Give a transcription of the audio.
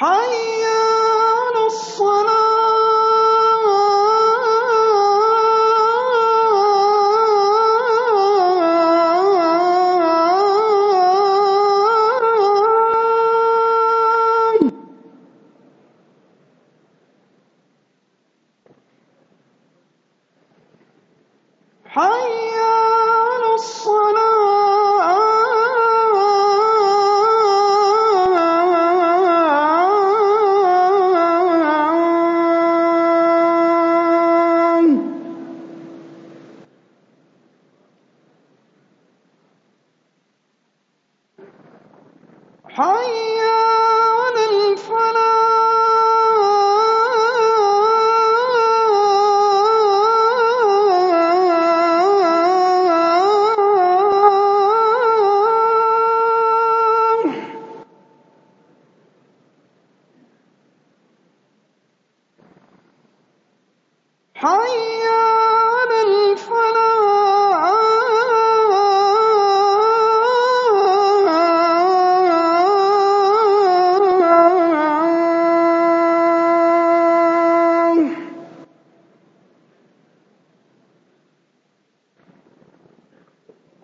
حي حي على الفلاح. حي